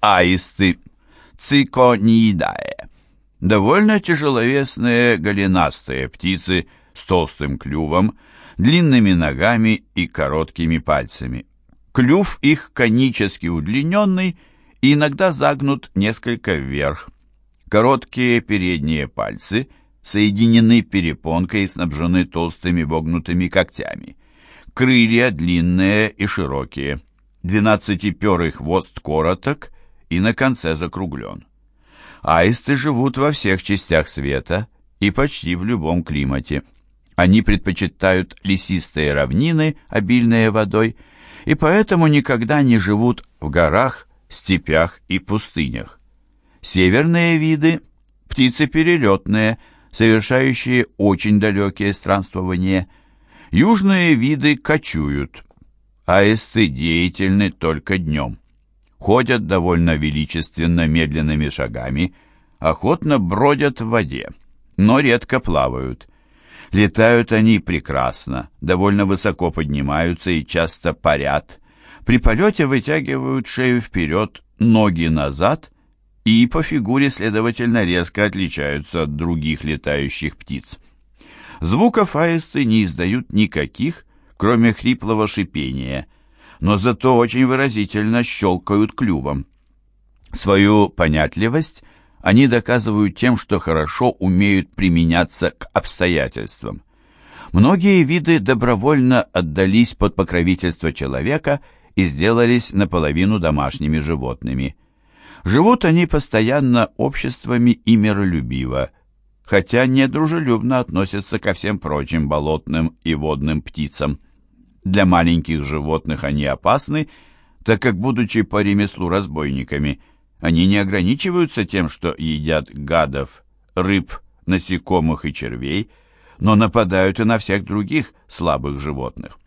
Аисты. Цикониидае. Довольно тяжеловесные голенастые птицы с толстым клювом, длинными ногами и короткими пальцами. Клюв их конически удлиненный и иногда загнут несколько вверх. Короткие передние пальцы соединены перепонкой и снабжены толстыми вогнутыми когтями. Крылья длинные и широкие. Двенадцатиперый хвост короток и на конце закруглен. Аисты живут во всех частях света и почти в любом климате. Они предпочитают лесистые равнины, обильные водой, и поэтому никогда не живут в горах, степях и пустынях. Северные виды – птицы перелетные, совершающие очень далекие странствования. Южные виды кочуют. Аисты деятельны только днем ходят довольно величественно медленными шагами, охотно бродят в воде, но редко плавают. Летают они прекрасно, довольно высоко поднимаются и часто парят. При полете вытягивают шею вперед, ноги назад и по фигуре, следовательно, резко отличаются от других летающих птиц. Звуков аисты не издают никаких, кроме хриплого шипения – но зато очень выразительно щелкают клювом. Свою понятливость они доказывают тем, что хорошо умеют применяться к обстоятельствам. Многие виды добровольно отдались под покровительство человека и сделались наполовину домашними животными. Живут они постоянно обществами и миролюбиво, хотя недружелюбно относятся ко всем прочим болотным и водным птицам. Для маленьких животных они опасны, так как, будучи по ремеслу разбойниками, они не ограничиваются тем, что едят гадов, рыб, насекомых и червей, но нападают и на всех других слабых животных.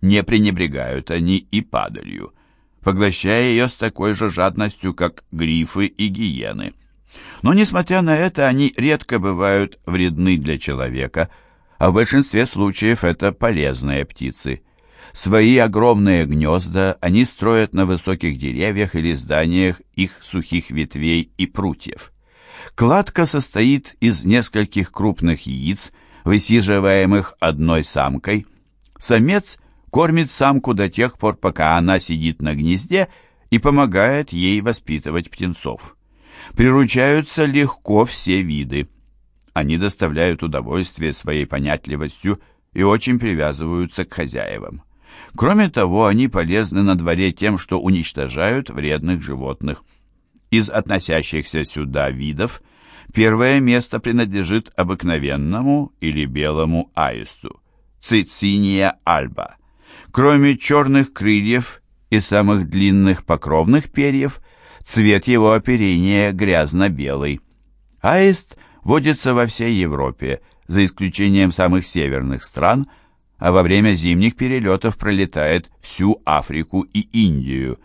Не пренебрегают они и падалью, поглощая ее с такой же жадностью, как грифы и гиены. Но, несмотря на это, они редко бывают вредны для человека, а в большинстве случаев это полезные птицы – Свои огромные гнезда они строят на высоких деревьях или зданиях их сухих ветвей и прутьев. Кладка состоит из нескольких крупных яиц, высиживаемых одной самкой. Самец кормит самку до тех пор, пока она сидит на гнезде и помогает ей воспитывать птенцов. Приручаются легко все виды. Они доставляют удовольствие своей понятливостью и очень привязываются к хозяевам. Кроме того, они полезны на дворе тем, что уничтожают вредных животных. Из относящихся сюда видов первое место принадлежит обыкновенному или белому аисту – Цициния альба. Кроме черных крыльев и самых длинных покровных перьев, цвет его оперения грязно-белый. Аист водится во всей Европе, за исключением самых северных стран – а во время зимних перелетов пролетает всю Африку и Индию.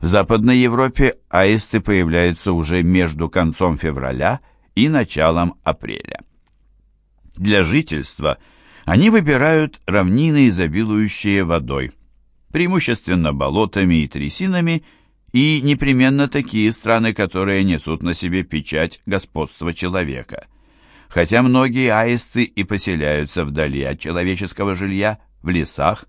В Западной Европе аисты появляются уже между концом февраля и началом апреля. Для жительства они выбирают равнины, изобилующие водой, преимущественно болотами и трясинами, и непременно такие страны, которые несут на себе печать господства человека – Хотя многие аисты и поселяются вдали от человеческого жилья, в лесах,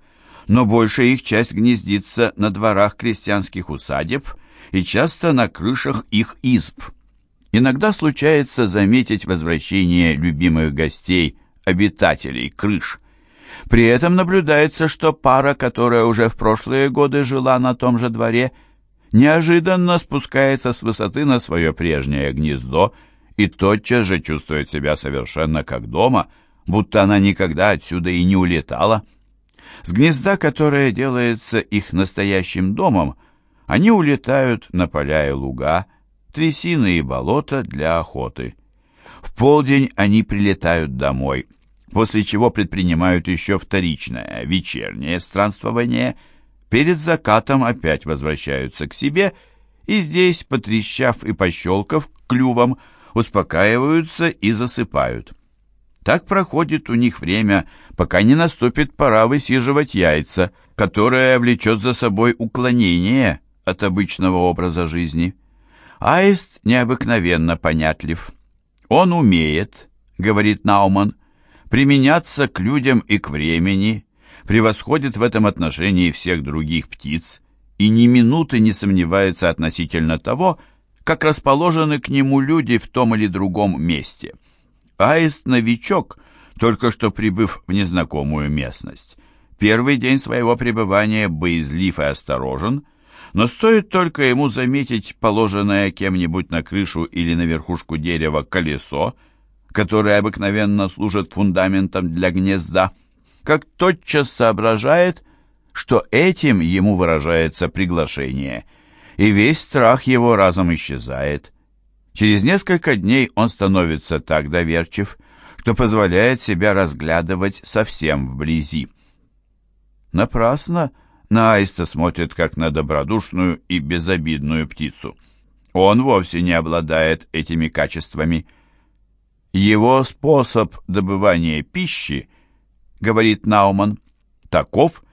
но большая их часть гнездится на дворах крестьянских усадеб и часто на крышах их изб. Иногда случается заметить возвращение любимых гостей, обитателей крыш. При этом наблюдается, что пара, которая уже в прошлые годы жила на том же дворе, неожиданно спускается с высоты на свое прежнее гнездо и тотчас же чувствует себя совершенно как дома, будто она никогда отсюда и не улетала. С гнезда, которое делается их настоящим домом, они улетают на поля и луга, трясины и болота для охоты. В полдень они прилетают домой, после чего предпринимают еще вторичное вечернее странствование, перед закатом опять возвращаются к себе и здесь, потрещав и пощелкав клювом, успокаиваются и засыпают. Так проходит у них время, пока не наступит пора высиживать яйца, которое влечет за собой уклонение от обычного образа жизни. Аист необыкновенно понятлив. Он умеет, говорит Науман, применяться к людям и к времени, превосходит в этом отношении всех других птиц и ни минуты не сомневается относительно того, как расположены к нему люди в том или другом месте. Аист-новичок, только что прибыв в незнакомую местность, первый день своего пребывания боязлив и осторожен, но стоит только ему заметить положенное кем-нибудь на крышу или на верхушку дерева колесо, которое обыкновенно служит фундаментом для гнезда, как тотчас соображает, что этим ему выражается приглашение, и весь страх его разом исчезает. Через несколько дней он становится так доверчив, что позволяет себя разглядывать совсем вблизи. Напрасно на аиста смотрит как на добродушную и безобидную птицу. Он вовсе не обладает этими качествами. Его способ добывания пищи, говорит Науман, таков,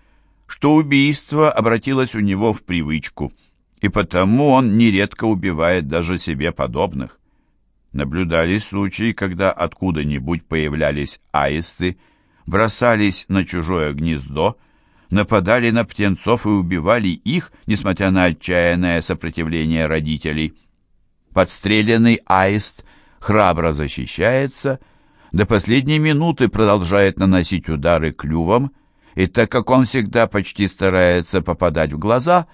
что убийство обратилось у него в привычку, и потому он нередко убивает даже себе подобных. Наблюдались случаи, когда откуда-нибудь появлялись аисты, бросались на чужое гнездо, нападали на птенцов и убивали их, несмотря на отчаянное сопротивление родителей. Подстреленный аист храбро защищается, до последней минуты продолжает наносить удары клювом, и так как он всегда почти старается попадать в глаза,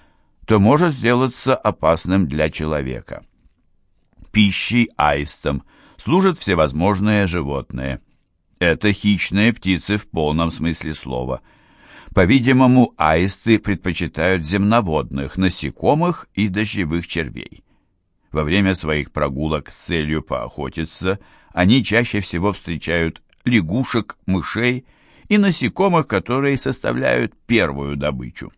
то может сделаться опасным для человека пищей аистам служат всевозможные животные. Это хищные птицы в полном смысле слова. По-видимому, аисты предпочитают земноводных, насекомых и дождевых червей. Во время своих прогулок с целью поохотиться они чаще всего встречают лягушек, мышей и насекомых, которые составляют первую добычу.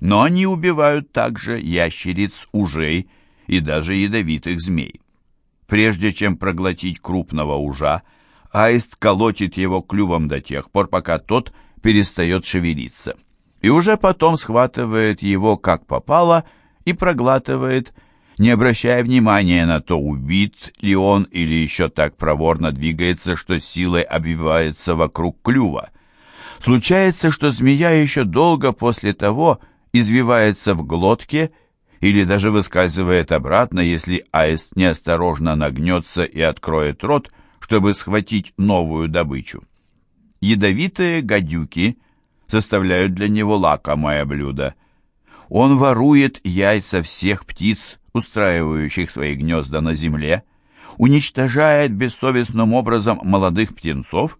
Но они убивают также ящериц, ужей и даже ядовитых змей. Прежде чем проглотить крупного ужа, аист колотит его клювом до тех пор, пока тот перестает шевелиться. И уже потом схватывает его как попало и проглатывает, не обращая внимания на то, убит ли он или еще так проворно двигается, что силой обвивается вокруг клюва. Случается, что змея еще долго после того извивается в глотке или даже выскальзывает обратно, если аист неосторожно нагнется и откроет рот, чтобы схватить новую добычу. Ядовитые гадюки составляют для него лакомое блюдо. Он ворует яйца всех птиц, устраивающих свои гнезда на земле, уничтожает бессовестным образом молодых птенцов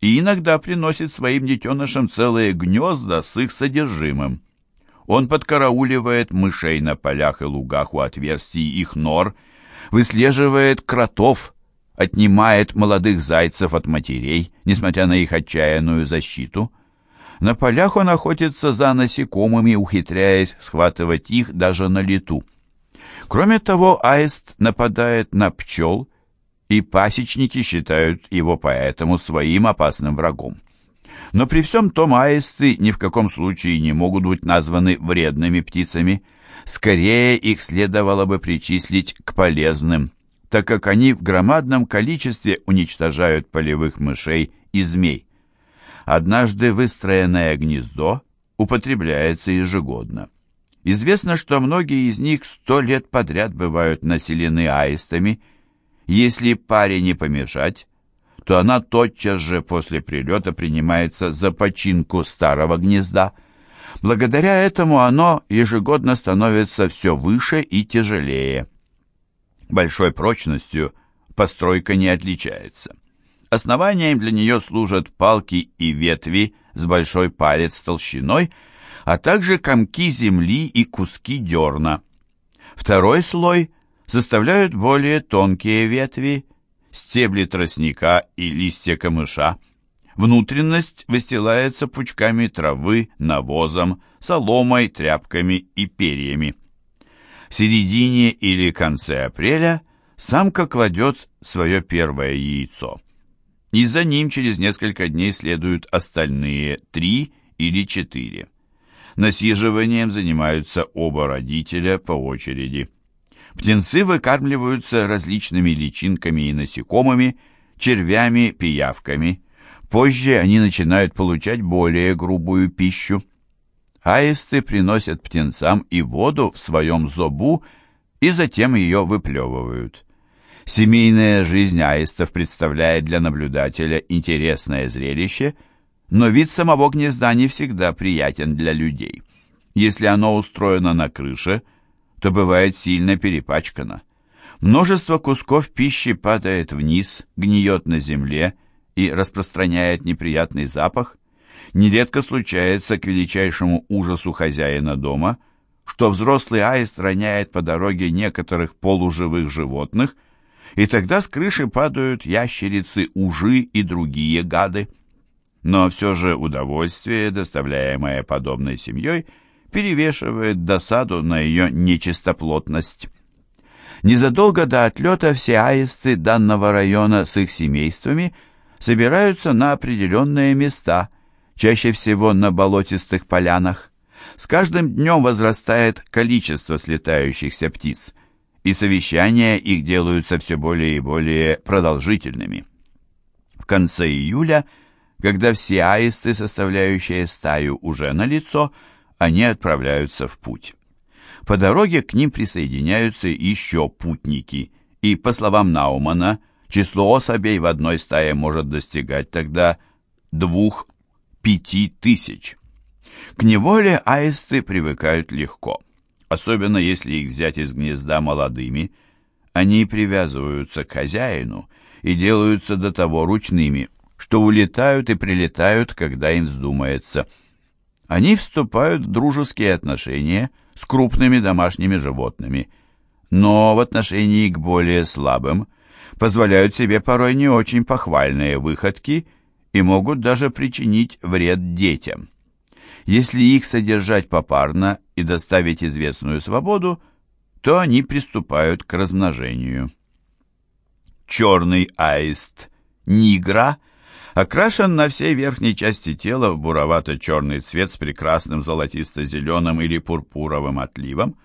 и иногда приносит своим детенышам целые гнезда с их содержимым. Он подкарауливает мышей на полях и лугах у отверстий их нор, выслеживает кротов, отнимает молодых зайцев от матерей, несмотря на их отчаянную защиту. На полях он охотится за насекомыми, ухитряясь схватывать их даже на лету. Кроме того, аист нападает на пчел, и пасечники считают его поэтому своим опасным врагом. Но при всем том аисты ни в каком случае не могут быть названы вредными птицами. Скорее их следовало бы причислить к полезным, так как они в громадном количестве уничтожают полевых мышей и змей. Однажды выстроенное гнездо употребляется ежегодно. Известно, что многие из них сто лет подряд бывают населены аистами. Если паре не помешать, то она тотчас же после прилета принимается за починку старого гнезда. Благодаря этому оно ежегодно становится все выше и тяжелее. Большой прочностью постройка не отличается. Основанием для нее служат палки и ветви с большой палец толщиной, а также комки земли и куски дерна. Второй слой составляют более тонкие ветви – стебли тростника и листья камыша. Внутренность выстилается пучками травы, навозом, соломой, тряпками и перьями. В середине или конце апреля самка кладет свое первое яйцо. И за ним через несколько дней следуют остальные три или четыре. Насиживанием занимаются оба родителя по очереди. Птенцы выкармливаются различными личинками и насекомыми, червями, пиявками. Позже они начинают получать более грубую пищу. Аисты приносят птенцам и воду в своем зобу и затем ее выплевывают. Семейная жизнь аистов представляет для наблюдателя интересное зрелище, но вид самого гнезда не всегда приятен для людей. Если оно устроено на крыше, то бывает сильно перепачкано. Множество кусков пищи падает вниз, гниет на земле и распространяет неприятный запах. Нередко случается к величайшему ужасу хозяина дома, что взрослый аист роняет по дороге некоторых полуживых животных, и тогда с крыши падают ящерицы, ужи и другие гады. Но все же удовольствие, доставляемое подобной семьей, перевешивает досаду на ее нечистоплотность. Незадолго до отлета все аисты данного района с их семействами собираются на определенные места, чаще всего на болотистых полянах. С каждым днем возрастает количество слетающихся птиц, и совещания их делаются все более и более продолжительными. В конце июля, когда все аисты, составляющие стаю, уже налицо, они отправляются в путь. По дороге к ним присоединяются еще путники, и, по словам Наумана, число особей в одной стае может достигать тогда двух-пяти тысяч. К неволе аисты привыкают легко, особенно если их взять из гнезда молодыми. Они привязываются к хозяину и делаются до того ручными, что улетают и прилетают, когда им вздумается. Они вступают в дружеские отношения – с крупными домашними животными, но в отношении к более слабым позволяют себе порой не очень похвальные выходки и могут даже причинить вред детям. Если их содержать попарно и доставить известную свободу, то они приступают к размножению. Черный аист нигра окрашен на всей верхней части тела в буровато-черный цвет с прекрасным золотисто-зеленым или пурпуровым отливом,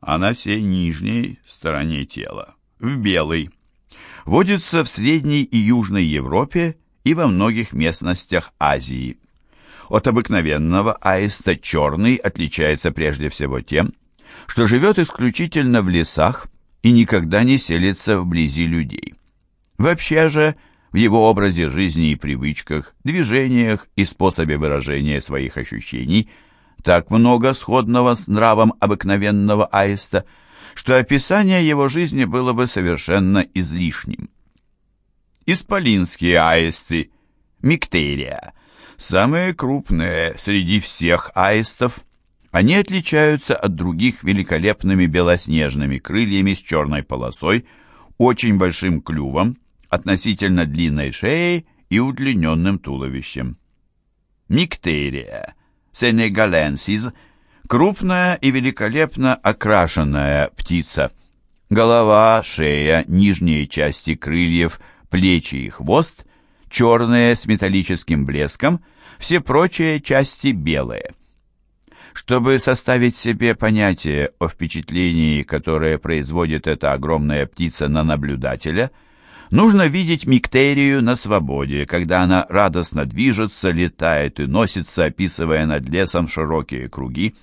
а на всей нижней стороне тела в белый. Водится в Средней и Южной Европе и во многих местностях Азии. От обыкновенного аиста черный отличается прежде всего тем, что живет исключительно в лесах и никогда не селится вблизи людей. Вообще же, в его образе жизни и привычках, движениях и способе выражения своих ощущений так много сходного с нравом обыкновенного аиста, что описание его жизни было бы совершенно излишним. Исполинские аисты, миктерия, самые крупные среди всех аистов, они отличаются от других великолепными белоснежными крыльями с черной полосой, очень большим клювом, относительно длинной шеей и удлиненным туловищем. Миктерия сенегаленсис – крупная и великолепно окрашенная птица. Голова, шея, нижние части крыльев, плечи и хвост – черные с металлическим блеском, все прочие части белые. Чтобы составить себе понятие о впечатлении, которое производит эта огромная птица на наблюдателя – Нужно видеть миктерию на свободе, когда она радостно движется, летает и носится, описывая над лесом широкие круги.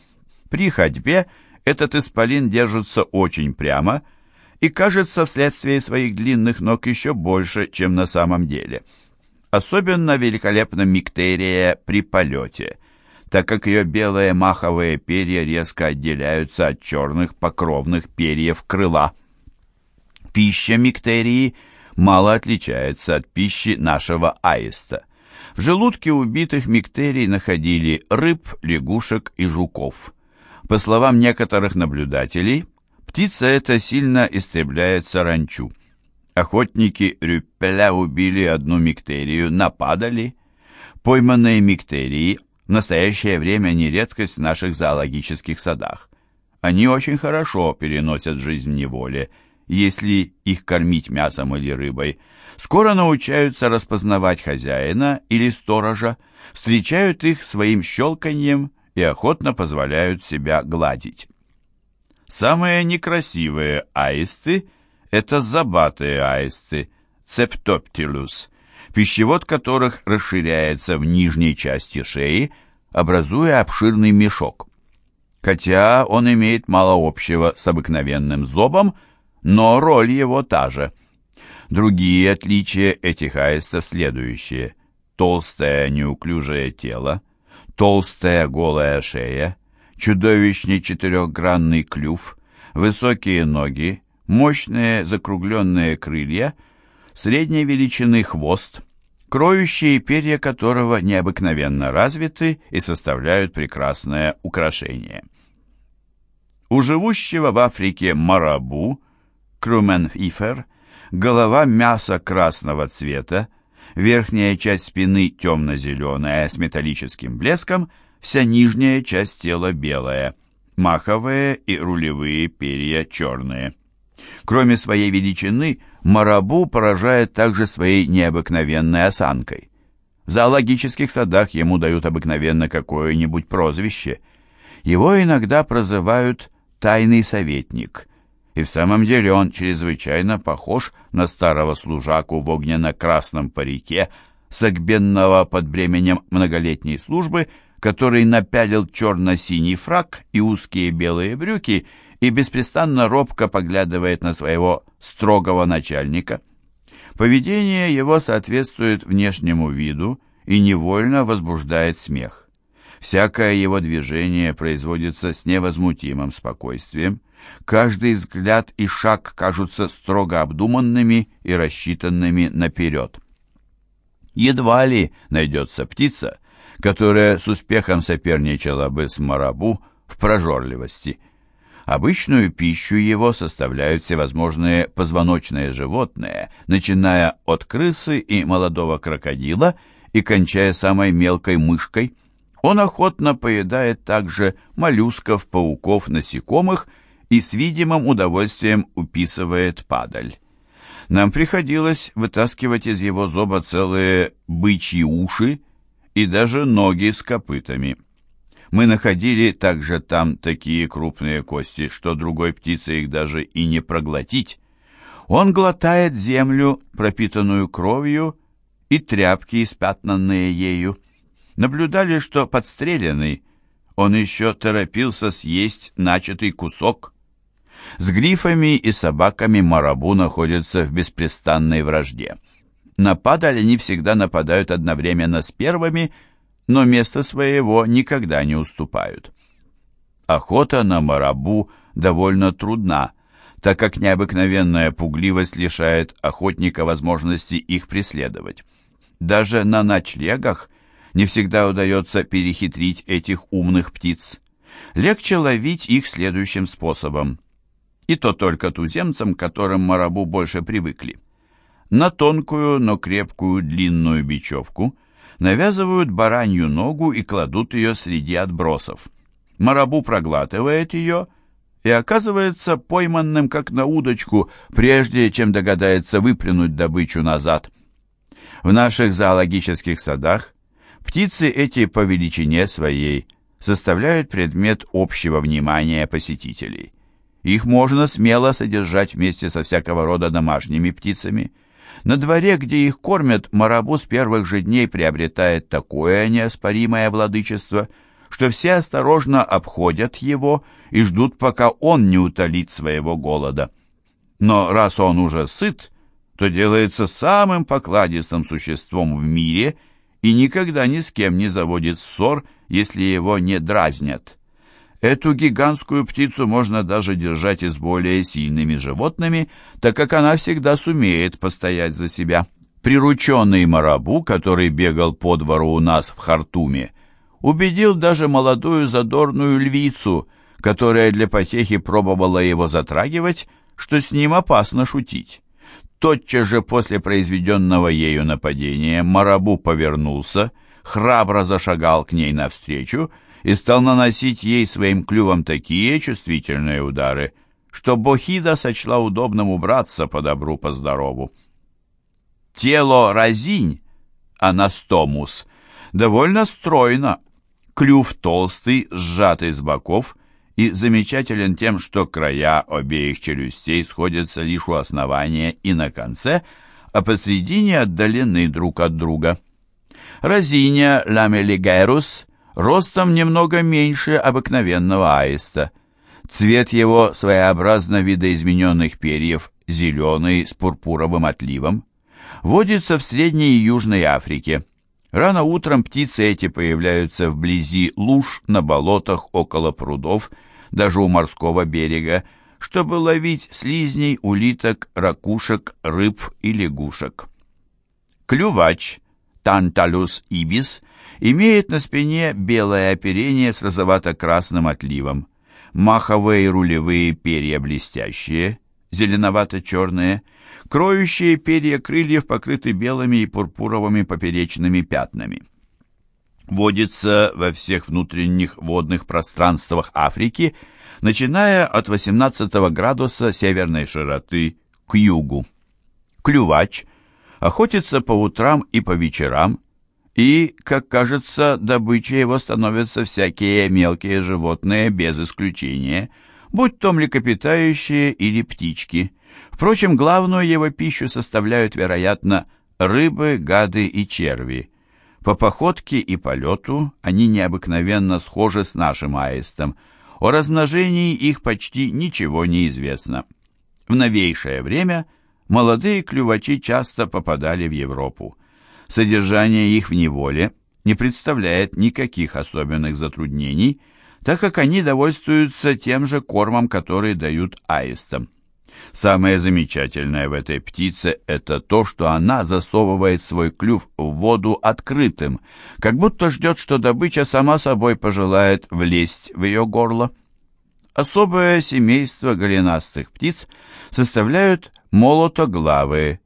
При ходьбе этот исполин держится очень прямо и кажется вследствие своих длинных ног еще больше, чем на самом деле. Особенно великолепна миктерия при полете, так как ее белые маховые перья резко отделяются от черных покровных перьев крыла. Пища миктерии – мало отличается от пищи нашего аиста. В желудке убитых миктерий находили рыб, лягушек и жуков. По словам некоторых наблюдателей, птица эта сильно истребляет саранчу. Охотники Рюппеля убили одну миктерию, нападали. Пойманные миктерии в настоящее время не редкость в наших зоологических садах. Они очень хорошо переносят жизнь в неволе, если их кормить мясом или рыбой, скоро научаются распознавать хозяина или сторожа, встречают их своим щелканьем и охотно позволяют себя гладить. Самые некрасивые аисты – это забатые аисты, цептоптилус, пищевод которых расширяется в нижней части шеи, образуя обширный мешок. Хотя он имеет мало общего с обыкновенным зобом, но роль его та же. Другие отличия этих аистов следующие. Толстое неуклюжее тело, толстая голая шея, чудовищный четырехгранный клюв, высокие ноги, мощные закругленные крылья, средней величины хвост, кроющие перья которого необыкновенно развиты и составляют прекрасное украшение. У живущего в Африке марабу, круменфифер, голова мяса красного цвета, верхняя часть спины темно-зеленая с металлическим блеском, вся нижняя часть тела белая, маховые и рулевые перья черные. Кроме своей величины, марабу поражает также своей необыкновенной осанкой. В зоологических садах ему дают обыкновенно какое-нибудь прозвище. Его иногда прозывают «тайный советник», и в самом деле он чрезвычайно похож на старого служаку в огненно-красном парике, согбенного под бременем многолетней службы, который напялил черно-синий фрак и узкие белые брюки и беспрестанно робко поглядывает на своего строгого начальника. Поведение его соответствует внешнему виду и невольно возбуждает смех. Всякое его движение производится с невозмутимым спокойствием, Каждый взгляд и шаг кажутся строго обдуманными и рассчитанными наперед. Едва ли найдется птица, которая с успехом соперничала бы с марабу в прожорливости. Обычную пищу его составляют всевозможные позвоночные животные, начиная от крысы и молодого крокодила и кончая самой мелкой мышкой. Он охотно поедает также моллюсков, пауков, насекомых – и с видимым удовольствием уписывает падаль. Нам приходилось вытаскивать из его зоба целые бычьи уши и даже ноги с копытами. Мы находили также там такие крупные кости, что другой птице их даже и не проглотить. Он глотает землю, пропитанную кровью, и тряпки, испятнанные ею. Наблюдали, что подстреленный, он еще торопился съесть начатый кусок. С грифами и собаками марабу находятся в беспрестанной вражде. На падаль они всегда нападают одновременно с первыми, но место своего никогда не уступают. Охота на марабу довольно трудна, так как необыкновенная пугливость лишает охотника возможности их преследовать. Даже на ночлегах не всегда удается перехитрить этих умных птиц. Легче ловить их следующим способом – и то только туземцам, к которым марабу больше привыкли. На тонкую, но крепкую длинную бечевку навязывают баранью ногу и кладут ее среди отбросов. Марабу проглатывает ее и оказывается пойманным как на удочку, прежде чем догадается выплюнуть добычу назад. В наших зоологических садах птицы эти по величине своей составляют предмет общего внимания посетителей. Их можно смело содержать вместе со всякого рода домашними птицами. На дворе, где их кормят, марабу с первых же дней приобретает такое неоспоримое владычество, что все осторожно обходят его и ждут, пока он не утолит своего голода. Но раз он уже сыт, то делается самым покладистым существом в мире и никогда ни с кем не заводит ссор, если его не дразнят. Эту гигантскую птицу можно даже держать и с более сильными животными, так как она всегда сумеет постоять за себя. Прирученный марабу, который бегал по двору у нас в Хартуме, убедил даже молодую задорную львицу, которая для потехи пробовала его затрагивать, что с ним опасно шутить. Тотчас же после произведенного ею нападения Марабу повернулся, храбро зашагал к ней навстречу и стал наносить ей своим клювом такие чувствительные удары, что Бохида сочла удобным убраться по добру, по здорову. Тело разинь, анастомус, довольно стройно, Клюв толстый, сжатый с боков и замечателен тем, что края обеих челюстей сходятся лишь у основания и на конце, а посредине отдалены друг от друга. Розиня ламелигерус ростом немного меньше обыкновенного аиста. Цвет его своеобразно видоизмененных перьев зеленый с пурпуровым отливом. Водится в Средней и Южной Африке. Рано утром птицы эти появляются вблизи луж, на болотах, около прудов, даже у морского берега, чтобы ловить слизней, улиток, ракушек, рыб и лягушек. Клювач, Танталус ибис, имеет на спине белое оперение с розовато-красным отливом. Маховые рулевые перья блестящие, зеленовато-черные, кроющие перья крыльев покрыты белыми и пурпуровыми поперечными пятнами. Водится во всех внутренних водных пространствах Африки, начиная от 18 градуса северной широты к югу. Клювач охотится по утрам и по вечерам, и, как кажется, добычей его становятся всякие мелкие животные без исключения, будь то млекопитающие или птички. Впрочем, главную его пищу составляют, вероятно, рыбы, гады и черви. По походке и полету они необыкновенно схожи с нашим аистом. О размножении их почти ничего не известно. В новейшее время молодые клювачи часто попадали в Европу. Содержание их в неволе не представляет никаких особенных затруднений, так как они довольствуются тем же кормом, который дают аистам. Самое замечательное в этой птице – это то, что она засовывает свой клюв в воду открытым, как будто ждет, что добыча сама собой пожелает влезть в ее горло. Особое семейство голенастых птиц составляют молотоглавые,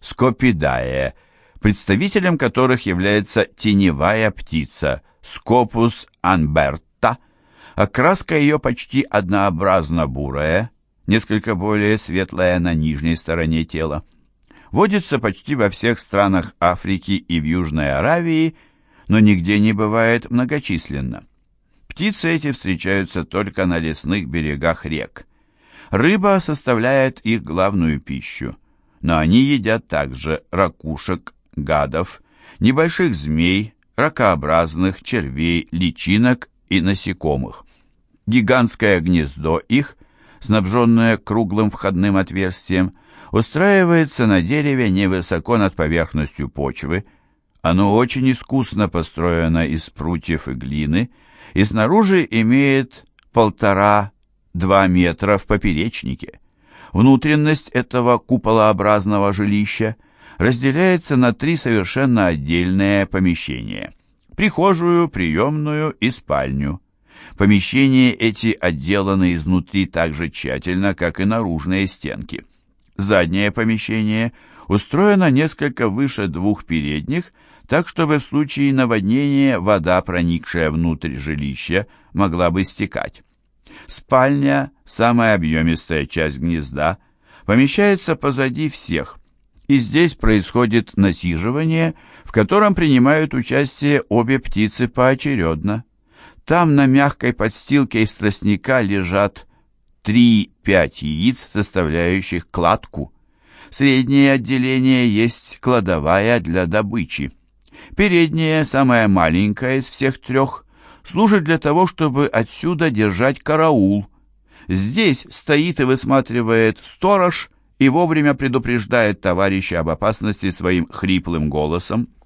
скопидае, представителем которых является теневая птица Scopus anberta. Окраска ее почти однообразно бурая, несколько более светлая на нижней стороне тела. Водится почти во всех странах Африки и в Южной Аравии, но нигде не бывает многочисленно. Птицы эти встречаются только на лесных берегах рек. Рыба составляет их главную пищу, но они едят также ракушек, гадов, небольших змей, ракообразных, червей, личинок и насекомых. Гигантское гнездо их, снабженное круглым входным отверстием, устраивается на дереве невысоко над поверхностью почвы. Оно очень искусно построено из прутьев и глины и снаружи имеет полтора-два метра в поперечнике. Внутренность этого куполообразного жилища – разделяется на три совершенно отдельные помещения – прихожую, приемную и спальню. Помещения эти отделаны изнутри так же тщательно, как и наружные стенки. Заднее помещение устроено несколько выше двух передних, так чтобы в случае наводнения вода, проникшая внутрь жилища, могла бы стекать. Спальня, самая объемистая часть гнезда, помещается позади всех, и здесь происходит насиживание, в котором принимают участие обе птицы поочередно. Там на мягкой подстилке из тростника лежат 3-5 яиц, составляющих кладку. Среднее отделение есть кладовая для добычи. Переднее, самое маленькое из всех трех, служит для того, чтобы отсюда держать караул. Здесь стоит и высматривает сторож, и вовремя предупреждает товарища об опасности своим хриплым голосом.